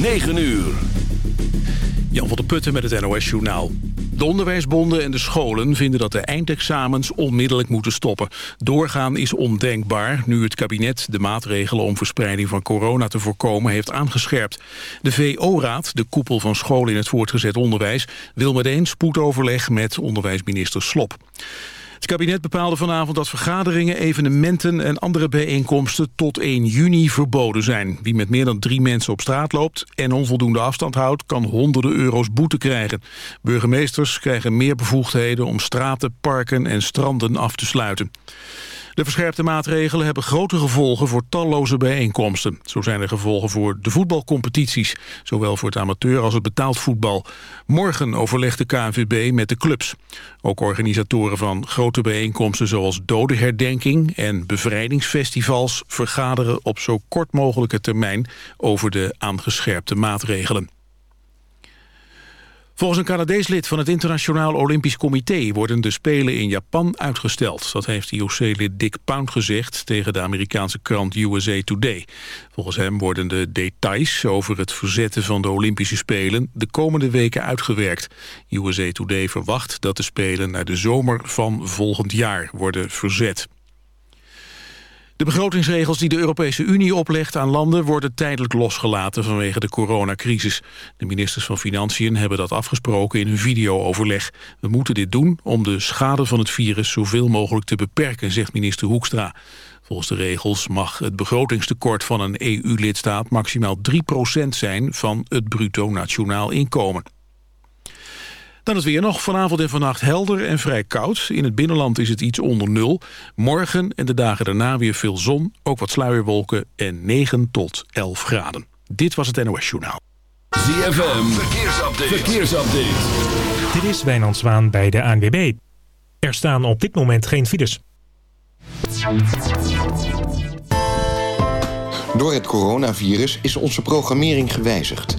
9 uur. Jan van der Putten met het NOS Journaal. De onderwijsbonden en de scholen vinden dat de eindexamens onmiddellijk moeten stoppen. Doorgaan is ondenkbaar, nu het kabinet de maatregelen om verspreiding van corona te voorkomen heeft aangescherpt. De VO-raad, de koepel van scholen in het voortgezet onderwijs, wil meteen spoedoverleg met onderwijsminister Slop. Het kabinet bepaalde vanavond dat vergaderingen, evenementen en andere bijeenkomsten tot 1 juni verboden zijn. Wie met meer dan drie mensen op straat loopt en onvoldoende afstand houdt, kan honderden euro's boete krijgen. Burgemeesters krijgen meer bevoegdheden om straten, parken en stranden af te sluiten. De verscherpte maatregelen hebben grote gevolgen voor talloze bijeenkomsten. Zo zijn er gevolgen voor de voetbalcompetities, zowel voor het amateur als het betaald voetbal. Morgen overlegt de KNVB met de clubs. Ook organisatoren van grote bijeenkomsten zoals dodenherdenking en bevrijdingsfestivals vergaderen op zo kort mogelijke termijn over de aangescherpte maatregelen. Volgens een Canadees lid van het Internationaal Olympisch Comité... worden de Spelen in Japan uitgesteld. Dat heeft IOC-lid Dick Pound gezegd tegen de Amerikaanse krant USA Today. Volgens hem worden de details over het verzetten van de Olympische Spelen... de komende weken uitgewerkt. USA Today verwacht dat de Spelen naar de zomer van volgend jaar worden verzet. De begrotingsregels die de Europese Unie oplegt aan landen worden tijdelijk losgelaten vanwege de coronacrisis. De ministers van Financiën hebben dat afgesproken in hun videooverleg. We moeten dit doen om de schade van het virus zoveel mogelijk te beperken, zegt minister Hoekstra. Volgens de regels mag het begrotingstekort van een EU-lidstaat maximaal 3% zijn van het bruto nationaal inkomen. Dan is weer nog vanavond en vannacht helder en vrij koud. In het binnenland is het iets onder nul. Morgen en de dagen daarna weer veel zon, ook wat sluierwolken en 9 tot 11 graden. Dit was het NOS Journaal. ZFM, verkeersupdate. verkeersupdate. Dit is Wijnand Zwaan bij de ANWB. Er staan op dit moment geen files. Door het coronavirus is onze programmering gewijzigd.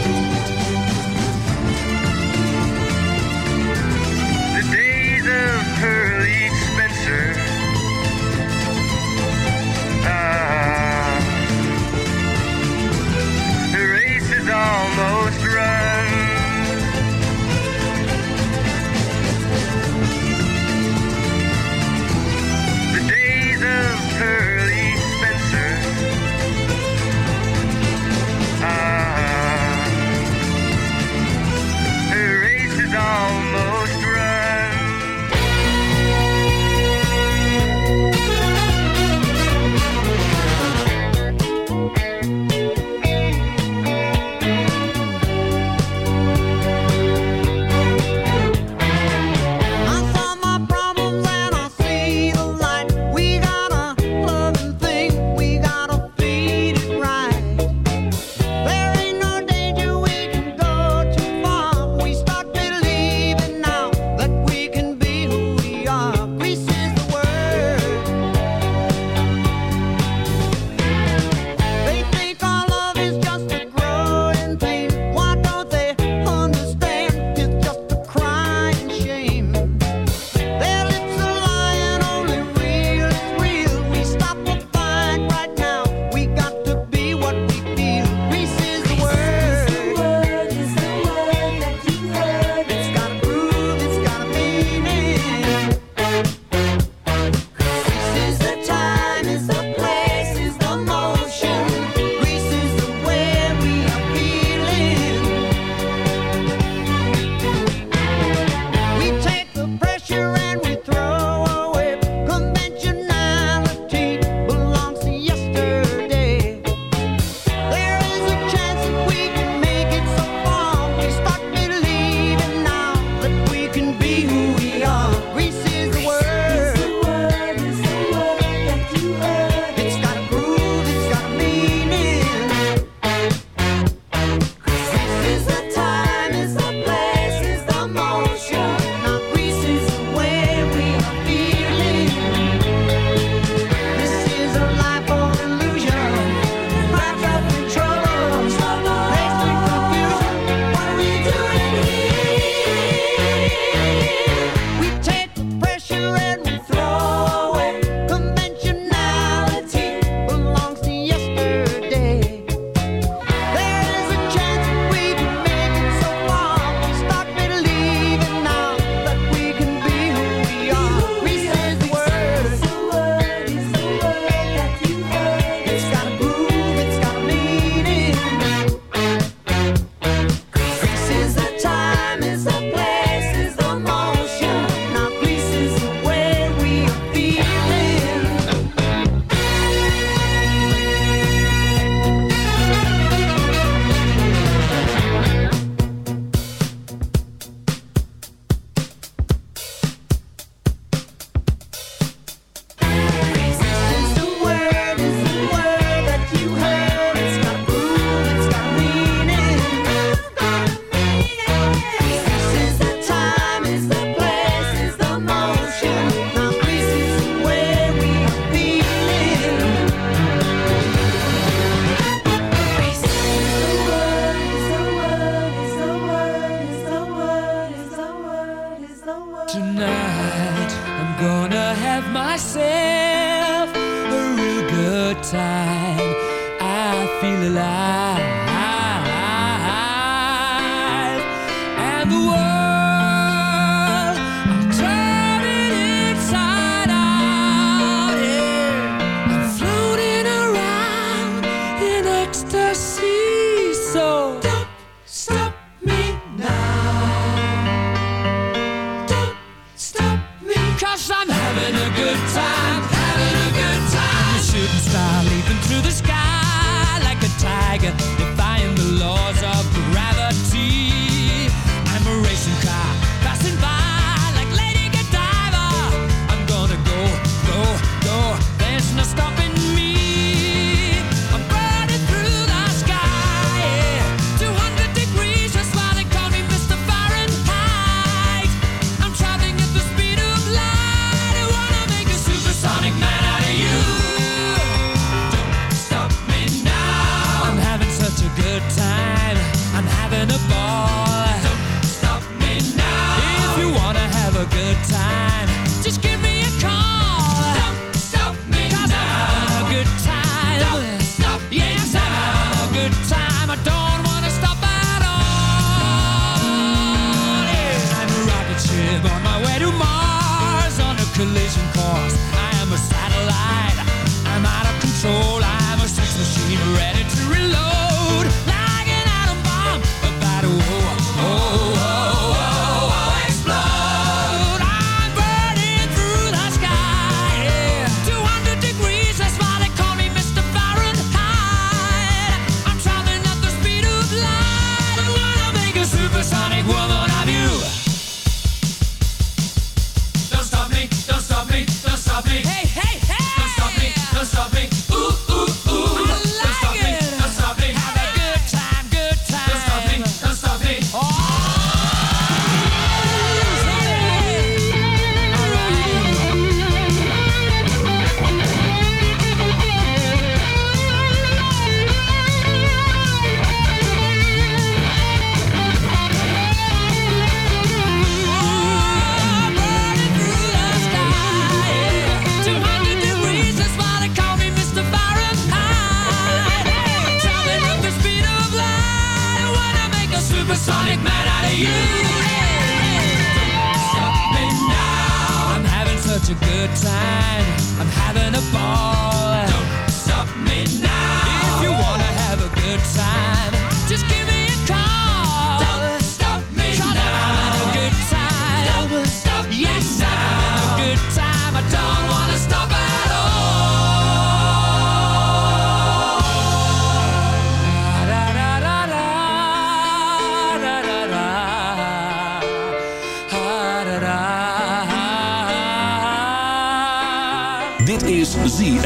Almost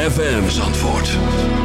ZFM Zandvoort.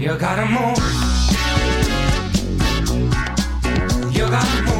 You gotta move. You gotta move.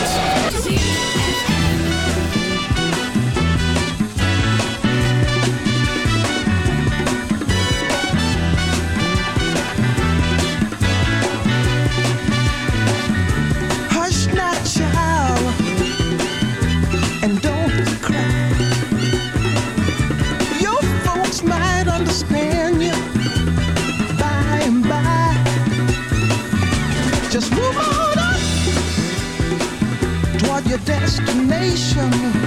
nation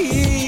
in